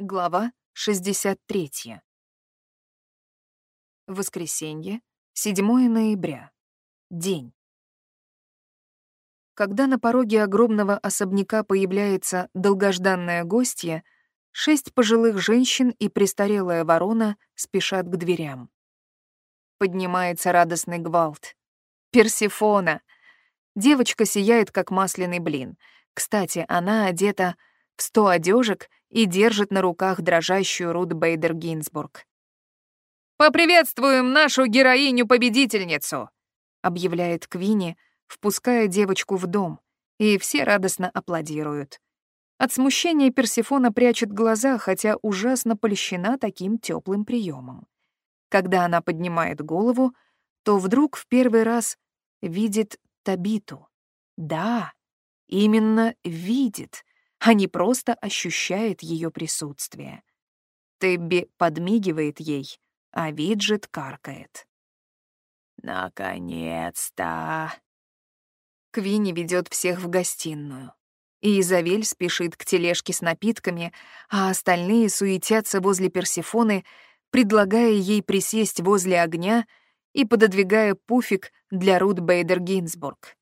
Глава 63. Воскресенье, 7 ноября. День. Когда на пороге огромного особняка появляется долгожданная гостья, шесть пожилых женщин и престарелая ворона спешат к дверям. Поднимается радостный гвалт. Персифона! Девочка сияет, как масляный блин. Кстати, она одета в сто одежек и держит на руках дрожащую Рут Бейдер Гинзбург. «Поприветствуем нашу героиню-победительницу!» — объявляет Квинни, впуская девочку в дом, и все радостно аплодируют. От смущения Персифона прячет глаза, хотя ужасно польщена таким теплым приемом. Когда она поднимает голову, то вдруг в первый раз видит Табиту. Да, именно видит, а не просто ощущает ее присутствие. Тебби подмигивает ей, а Виджет каркает. «Наконец-то!» Квинни ведет всех в гостиную. И Изавель спешит к тележке с напитками, а остальные суетятся возле Персифоны, предлагая ей присесть возле огня и пододвигая пуфик для Рут Бейдер Гинзбург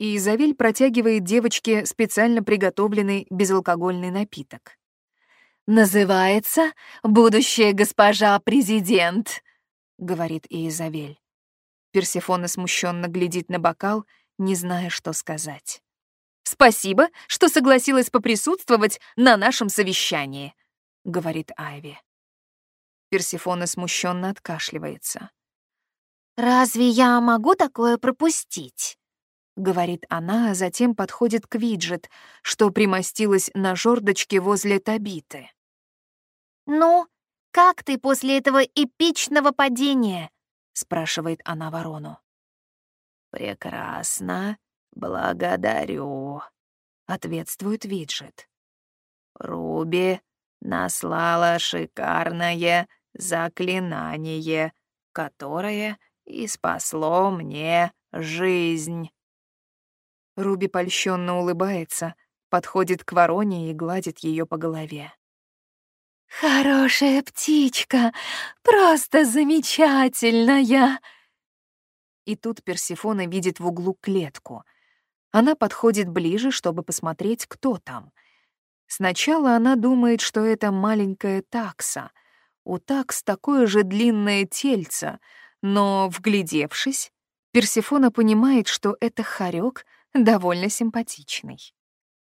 и Изавель протягивает девочке специально приготовленный безалкогольный напиток. «Называется «Будущая госпожа президент», — говорит Изавель. Персефона смущенно глядит на бокал, не зная, что сказать. «Спасибо, что согласилась поприсутствовать на нашем совещании», — говорит Айви. Персефона смущенно откашливается. «Разве я могу такое пропустить?» Говорит она, а затем подходит к Виджет, что примостилась на жердочке возле Табиты. «Ну, как ты после этого эпичного падения?» — спрашивает она ворону. «Прекрасно, благодарю», — ответствует Виджет. «Руби наслала шикарное заклинание, которое и спасло мне жизнь». Руби польщенно улыбается, подходит к вороне и гладит ее по голове. «Хорошая птичка, просто замечательная!» И тут Персифона видит в углу клетку. Она подходит ближе, чтобы посмотреть, кто там. Сначала она думает, что это маленькая такса. У такс такое же длинное тельце, но, вглядевшись, Персифона понимает, что это хорек — довольно симпатичный.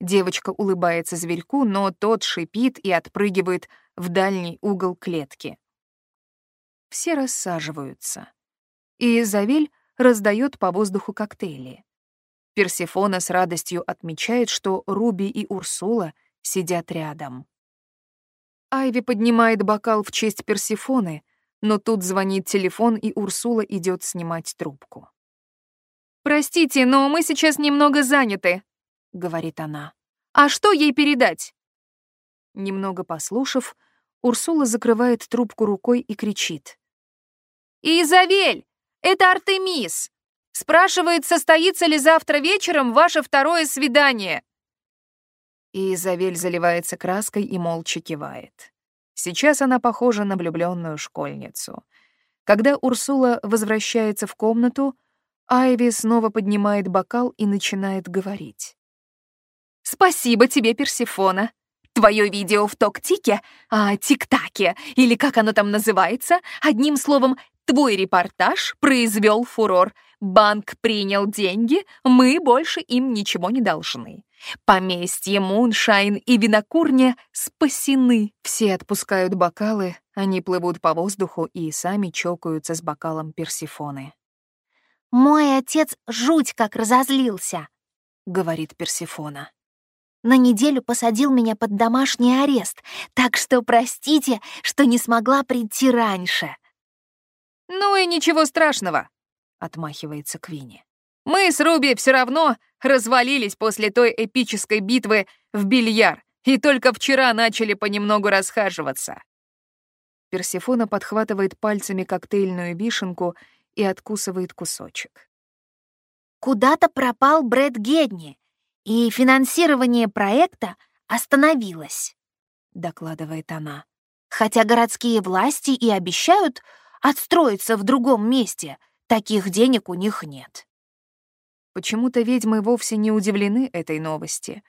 Девочка улыбается зверьку, но тот шипит и отпрыгивает в дальний угол клетки. Все рассаживаются. И Изавель раздает по воздуху коктейли. Персефона с радостью отмечает, что Руби и Урсула сидят рядом. Айви поднимает бокал в честь Персефоны, но тут звонит телефон, и Урсула идет снимать трубку. «Простите, но мы сейчас немного заняты», — говорит она. «А что ей передать?» Немного послушав, Урсула закрывает трубку рукой и кричит. «Изавель, это Артемис! Спрашивает, состоится ли завтра вечером ваше второе свидание?» И Изавель заливается краской и молча кивает. Сейчас она похожа на влюбленную школьницу. Когда Урсула возвращается в комнату, Айви снова поднимает бокал и начинает говорить. «Спасибо тебе, Персифона. Твое видео в Ток-Тике, а Тик-Таке, или как оно там называется, одним словом, твой репортаж произвел фурор. Банк принял деньги, мы больше им ничего не должны. Поместье Муншайн и винокурня спасены. Все отпускают бокалы, они плывут по воздуху и сами чокаются с бокалом Персифоны. «Мой отец жуть как разозлился», — говорит Персифона. «На неделю посадил меня под домашний арест, так что простите, что не смогла прийти раньше». «Ну и ничего страшного», — отмахивается Квинни. «Мы с Руби все равно развалились после той эпической битвы в бильяр и только вчера начали понемногу расхаживаться». Персифона подхватывает пальцами коктейльную вишенку и откусывает кусочек. Куда-то пропал Брэд Гедни, и финансирование проекта остановилось. докладывает она. Хотя городские власти и обещают отстроиться в другом месте, таких денег у них нет. Почему-то ведьмы вовсе не удивлены этой новости.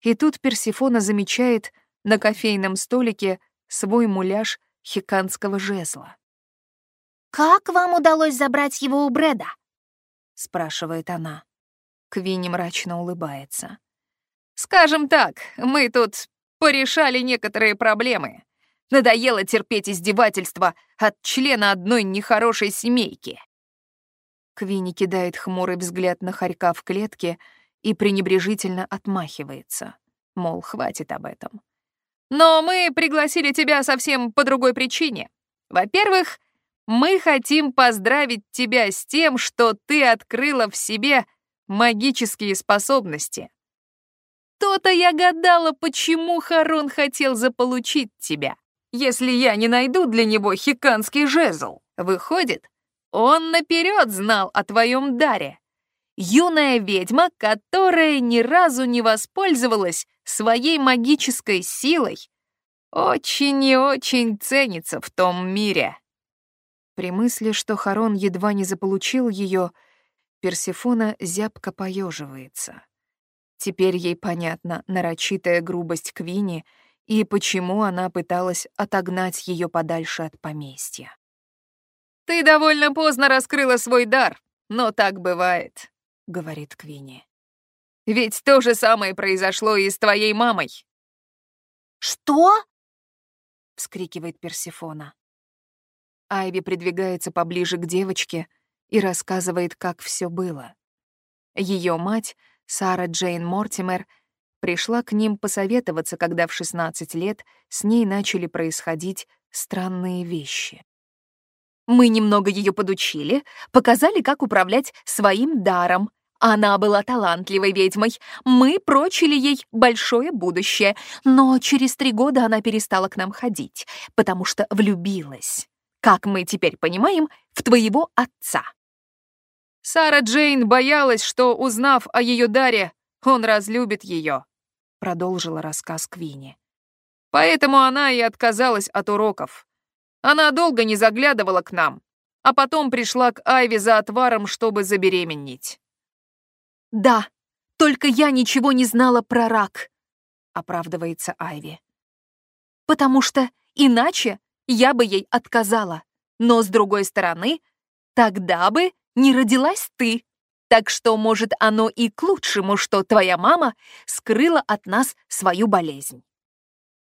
И тут Персифона замечает на кофейном столике свой муляж хиканского жезла. «Как вам удалось забрать его у Брэда?» — спрашивает она. Квинни мрачно улыбается. «Скажем так, мы тут порешали некоторые проблемы. Надоело терпеть издевательства от члена одной нехорошей семейки». Квинни кидает хмурый взгляд на хорька в клетке и пренебрежительно отмахивается. Мол, хватит об этом. «Но мы пригласили тебя совсем по другой причине. Во-первых, мы хотим поздравить тебя с тем, что ты открыла в себе магические способности. То-то я гадала, почему Харон хотел заполучить тебя, если я не найду для него хиканский жезл. Выходит, он наперед знал о твоем даре. Юная ведьма, которая ни разу не воспользовалась своей магической силой, очень и очень ценится в том мире. При мысли, что Харон едва не заполучил ее, Персефона зябко поеживается. Теперь ей понятна нарочитая грубость Квини и почему она пыталась отогнать ее подальше от поместья. «Ты довольно поздно раскрыла свой дар, но так бывает», — говорит Квини. «Ведь то же самое произошло и с твоей мамой». «Что?» — вскрикивает Персефона. Айви придвигается поближе к девочке и рассказывает, как все было. Ее мать, Сара Джейн Мортимер, пришла к ним посоветоваться, когда в 16 лет с ней начали происходить странные вещи. Мы немного ее подучили, показали, как управлять своим даром. Она была талантливой ведьмой. Мы прочили ей большое будущее, но через три года она перестала к нам ходить, потому что влюбилась как мы теперь понимаем, в твоего отца. Сара Джейн боялась, что, узнав о ее даре, он разлюбит ее, продолжила рассказ Квини. Поэтому она и отказалась от уроков. Она долго не заглядывала к нам, а потом пришла к Айве за отваром, чтобы забеременеть. «Да, только я ничего не знала про рак», — оправдывается Айви. «Потому что иначе я бы ей отказала. Но, с другой стороны, тогда бы не родилась ты. Так что, может, оно и к лучшему, что твоя мама скрыла от нас свою болезнь.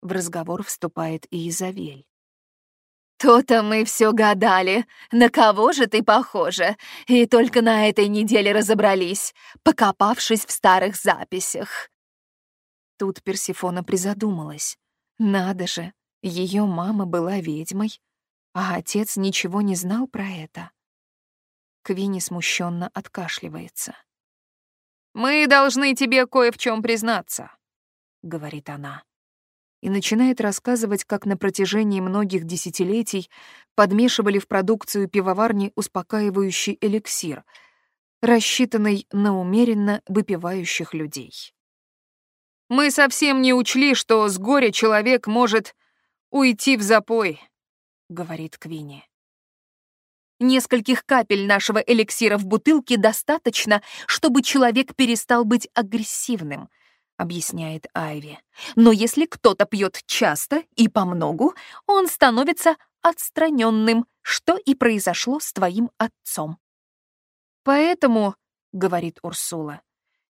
В разговор вступает и Изавель. То-то мы все гадали, на кого же ты похожа, и только на этой неделе разобрались, покопавшись в старых записях. Тут Персифона призадумалась. Надо же, ее мама была ведьмой, а отец ничего не знал про это. Квинни смущенно откашливается. «Мы должны тебе кое в чем признаться», — говорит она. И начинает рассказывать, как на протяжении многих десятилетий подмешивали в продукцию пивоварни успокаивающий эликсир, рассчитанный на умеренно выпивающих людей. «Мы совсем не учли, что с горя человек может уйти в запой», — говорит Квинни. Нескольких капель нашего эликсира в бутылке достаточно, чтобы человек перестал быть агрессивным, объясняет Айви. Но если кто-то пьет часто и помногу, он становится отстраненным, что и произошло с твоим отцом. Поэтому, говорит Урсула,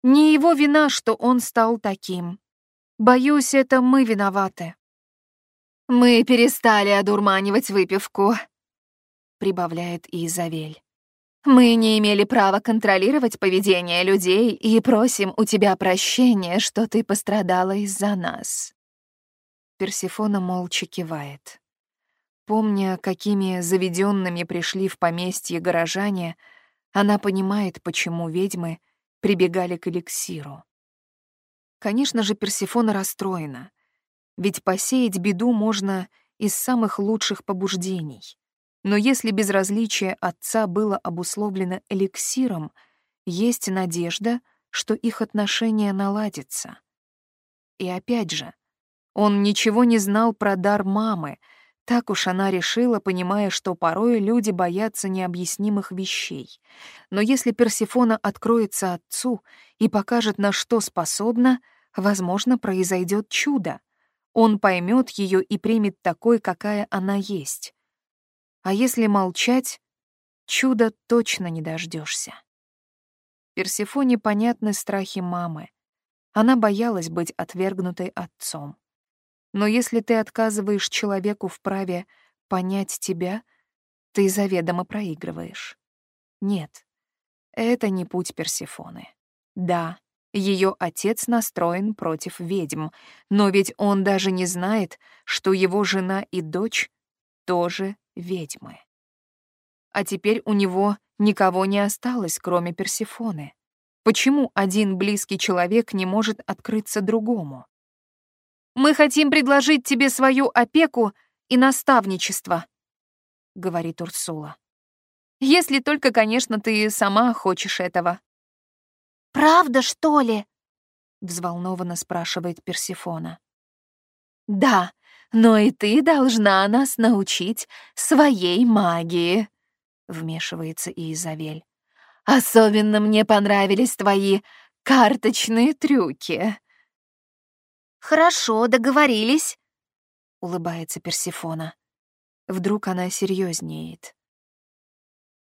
не его вина, что он стал таким. Боюсь, это мы виноваты. «Мы перестали одурманивать выпивку», — прибавляет Изавель. «Мы не имели права контролировать поведение людей и просим у тебя прощения, что ты пострадала из-за нас». Персифона молча кивает. Помня, какими заведенными пришли в поместье горожане, она понимает, почему ведьмы прибегали к эликсиру. Конечно же, Персифона расстроена — ведь посеять беду можно из самых лучших побуждений. Но если безразличие отца было обусловлено эликсиром, есть надежда, что их отношения наладятся. И опять же, Он ничего не знал про дар мамы. Так уж она решила, понимая, что порой люди боятся необъяснимых вещей. Но если Персифона откроется отцу и покажет, на что способна, возможно, произойдет чудо. Он поймет ее и примет такой, какая она есть. А если молчать, чуда точно не дождешься. Персифоне понятны страхи мамы. Она боялась быть отвергнутой отцом. Но если ты отказываешь человеку в праве понять тебя, ты заведомо проигрываешь. Нет, это не путь Персифоны. Да, ее отец настроен против ведьм, но ведь он даже не знает, что его жена и дочь тоже ведьмы. А теперь у него никого не осталось, кроме Персифоны. Почему один близкий человек не может открыться другому? «Мы хотим предложить тебе свою опеку и наставничество», — говорит Урсула. «Если только, конечно, ты сама хочешь этого». «Правда, что ли?» — взволнованно спрашивает Персифона. «Да, но и ты должна нас научить своей магии», — вмешивается Изавель. «Особенно мне понравились твои карточные трюки». «Хорошо, договорились», — улыбается Персифона. Вдруг она серьезнеет.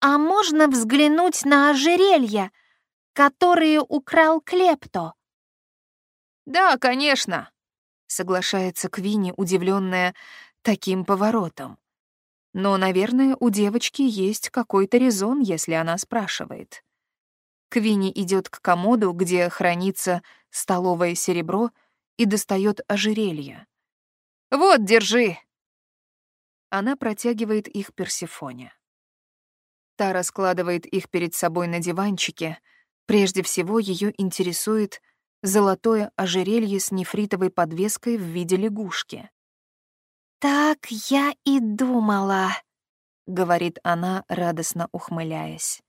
«А можно взглянуть на ожерелья?» Которые украл Клепто. Да, конечно, соглашается Квини, удивленная таким поворотом. Но, наверное, у девочки есть какой-то резон, если она спрашивает. Квини идет к комоду, где хранится столовое серебро, и достает ожерелье. «Вот, держи!» Она протягивает их Персифоне. Та раскладывает их перед собой на диванчике, Прежде всего ее интересует золотое ожерелье с нефритовой подвеской в виде лягушки. «Так я и думала», — говорит она, радостно ухмыляясь.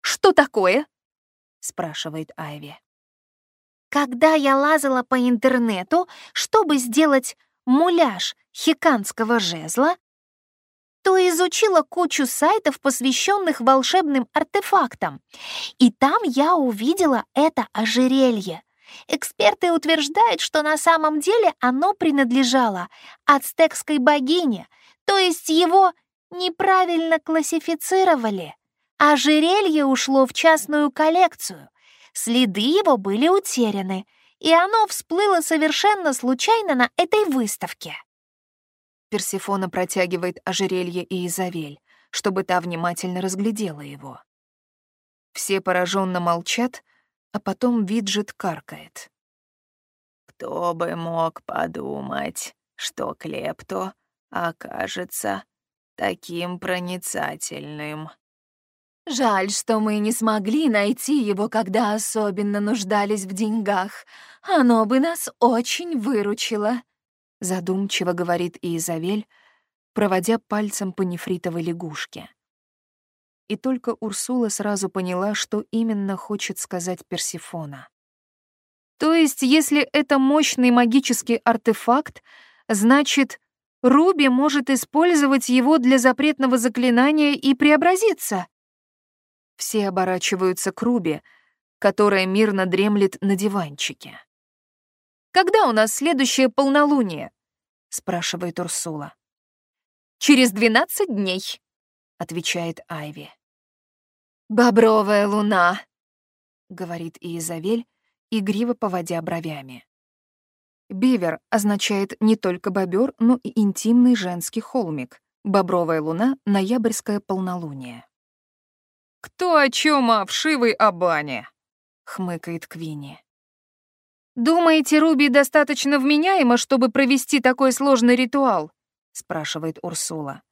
«Что такое?» — спрашивает Айви. «Когда я лазала по интернету, чтобы сделать муляж хиканского жезла, то изучила кучу сайтов, посвященных волшебным артефактам. И там я увидела это ожерелье. Эксперты утверждают, что на самом деле оно принадлежало ацтекской богине, то есть его неправильно классифицировали. Ожерелье ушло в частную коллекцию. Следы его были утеряны, и оно всплыло совершенно случайно на этой выставке. Персифона протягивает ожерелье и Изавель, чтобы та внимательно разглядела его. Все пораженно молчат, а потом Виджет каркает. «Кто бы мог подумать, что Клепто окажется таким проницательным?» «Жаль, что мы не смогли найти его, когда особенно нуждались в деньгах. Оно бы нас очень выручило», задумчиво говорит Изавель, проводя пальцем по нефритовой лягушке. И только Урсула сразу поняла, что именно хочет сказать Персифона. То есть, если это мощный магический артефакт, значит, Руби может использовать его для запретного заклинания и преобразиться. Все оборачиваются к Руби, которая мирно дремлет на диванчике. Когда у нас следующее полнолуние?» — спрашивает Урсула. «Через двенадцать дней», — отвечает Айви. «Бобровая луна», — говорит Иезавель, игриво поводя бровями. Бивер означает не только бобер, но и интимный женский холмик. Бобровая луна — ноябрьское полнолуние. «Кто о чем, а вшивый о бане?» — хмыкает Квинни. «Думаете, Руби достаточно вменяема, чтобы провести такой сложный ритуал?» — спрашивает Урсула.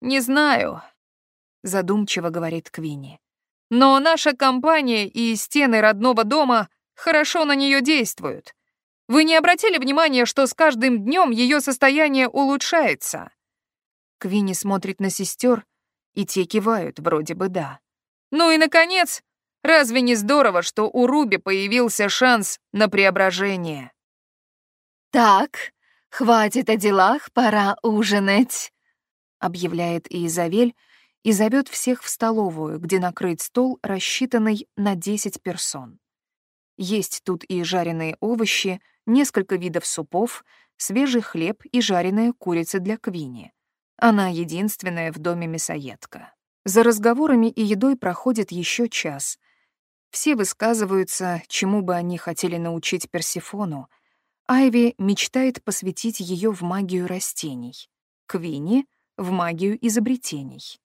«Не знаю», — задумчиво говорит Квинни. «Но наша компания и стены родного дома хорошо на нее действуют. Вы не обратили внимания, что с каждым днем ее состояние улучшается?» Квинни смотрит на сестер, и те кивают, вроде бы да. «Ну и, наконец, Разве не здорово, что у Руби появился шанс на преображение? «Так, хватит о делах, пора ужинать», — объявляет Изавель и зовет всех в столовую, где накрыт стол, рассчитанный на 10 персон. Есть тут и жареные овощи, несколько видов супов, свежий хлеб и жареная курица для Квини. Она единственная в доме мясоедка. За разговорами и едой проходит еще час. Все высказываются, чему бы они хотели научить Персифону. Айви мечтает посвятить ее в магию растений, Квини — в магию изобретений.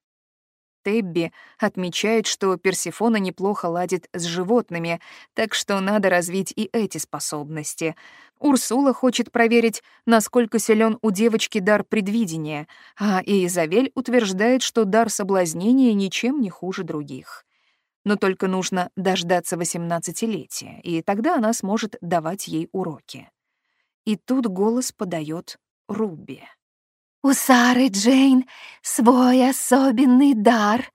Тебби отмечает, что Персифона неплохо ладит с животными, так что надо развить и эти способности. Урсула хочет проверить, насколько силен у девочки дар предвидения, а Изавель утверждает, что дар соблазнения ничем не хуже других. Но только нужно дождаться восемнадцатилетия, и тогда она сможет давать ей уроки. И тут голос подает Руби. У Сары Джейн свой особенный дар,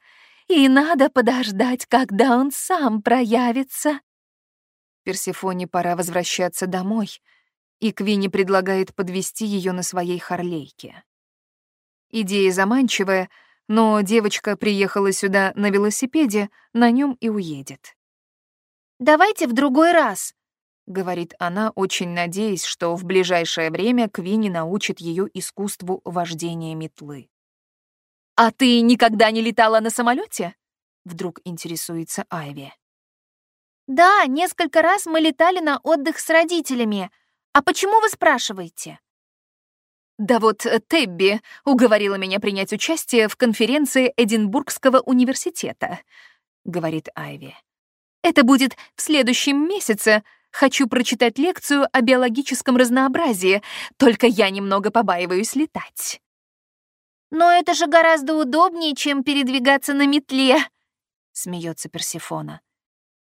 и надо подождать, когда он сам проявится. Персефоне пора возвращаться домой, и Квинни предлагает подвести ее на своей Харлейке. Идея заманчивая, но девочка приехала сюда на велосипеде, на нем и уедет. «Давайте в другой раз», говорит она, очень надеясь, что в ближайшее время Квинни научит ее искусству вождения метлы. «А ты никогда не летала на самолете? Вдруг интересуется Айви. «Да, несколько раз мы летали на отдых с родителями. А почему вы спрашиваете?» «Да вот э, Тебби уговорила меня принять участие в конференции Эдинбургского университета», — говорит Айви. «Это будет в следующем месяце, Хочу прочитать лекцию о биологическом разнообразии, только я немного побаиваюсь летать. Но это же гораздо удобнее, чем передвигаться на метле, смеется Персефона.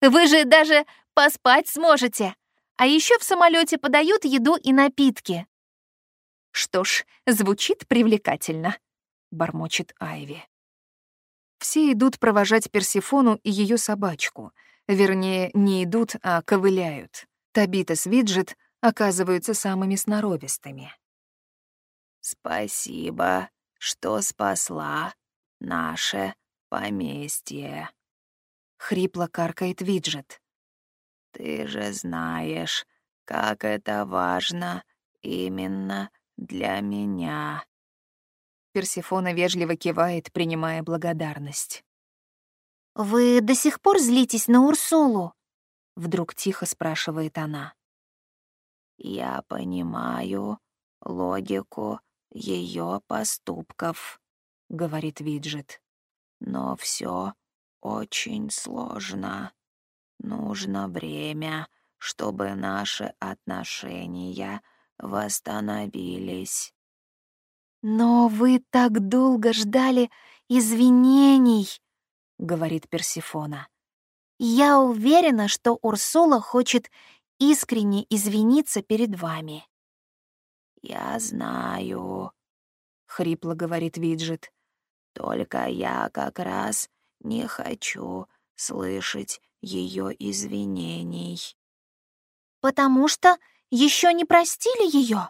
Вы же даже поспать сможете. А еще в самолете подают еду и напитки. Что ж, звучит привлекательно, бормочет Айви. Все идут провожать Персефону и ее собачку — Вернее, не идут, а ковыляют. Табита с Виджет оказываются самыми сноровистыми. «Спасибо, что спасла наше поместье», — хрипло каркает Виджет. «Ты же знаешь, как это важно именно для меня». Персифона вежливо кивает, принимая благодарность. «Вы до сих пор злитесь на Урсулу?» — вдруг тихо спрашивает она. «Я понимаю логику ее поступков», — говорит Виджет. «Но все очень сложно. Нужно время, чтобы наши отношения восстановились». «Но вы так долго ждали извинений», говорит Персифона. Я уверена, что Урсула хочет искренне извиниться перед вами. Я знаю, хрипло говорит Виджет. Только я как раз не хочу слышать ее извинений. Потому что еще не простили ее?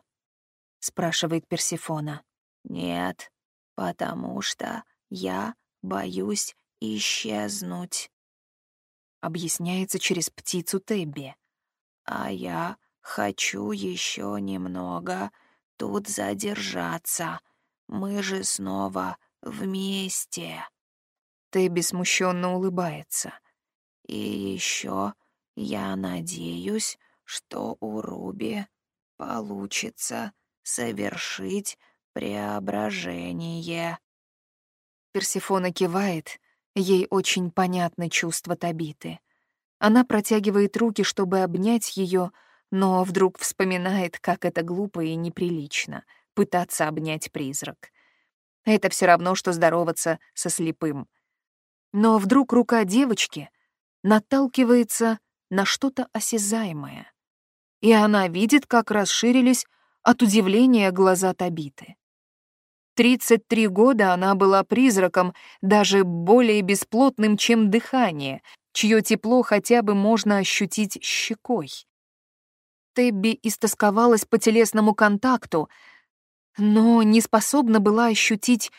спрашивает Персифона. Нет, потому что я боюсь исчезнуть. Объясняется через птицу Тебби. А я хочу еще немного тут задержаться. Мы же снова вместе. Тебби смущенно улыбается. И еще я надеюсь, что у Руби получится совершить преображение. Персифона кивает, Ей очень понятны чувства Табиты. Она протягивает руки, чтобы обнять ее, но вдруг вспоминает, как это глупо и неприлично — пытаться обнять призрак. Это все равно, что здороваться со слепым. Но вдруг рука девочки наталкивается на что-то осязаемое, и она видит, как расширились от удивления глаза Табиты. 33 года она была призраком, даже более бесплотным, чем дыхание, чье тепло хотя бы можно ощутить щекой. Тебби истосковалась по телесному контакту, но не способна была ощутить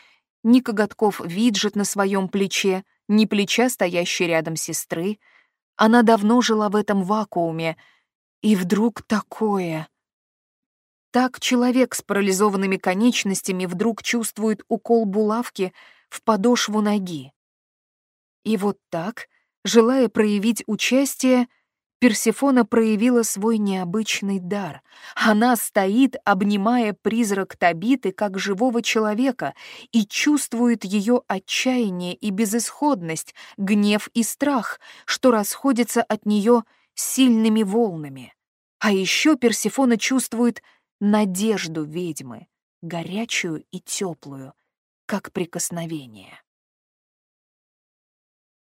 ни коготков виджет на своем плече, ни плеча, стоящей рядом сестры. Она давно жила в этом вакууме, и вдруг такое. Так человек с парализованными конечностями вдруг чувствует укол булавки в подошву ноги. И вот так, желая проявить участие, Персефона проявила свой необычный дар. Она стоит, обнимая призрак Табиты как живого человека и чувствует ее отчаяние и безысходность, гнев и страх, что расходятся от нее сильными волнами. А еще Персефона чувствует надежду ведьмы, горячую и теплую, как прикосновение.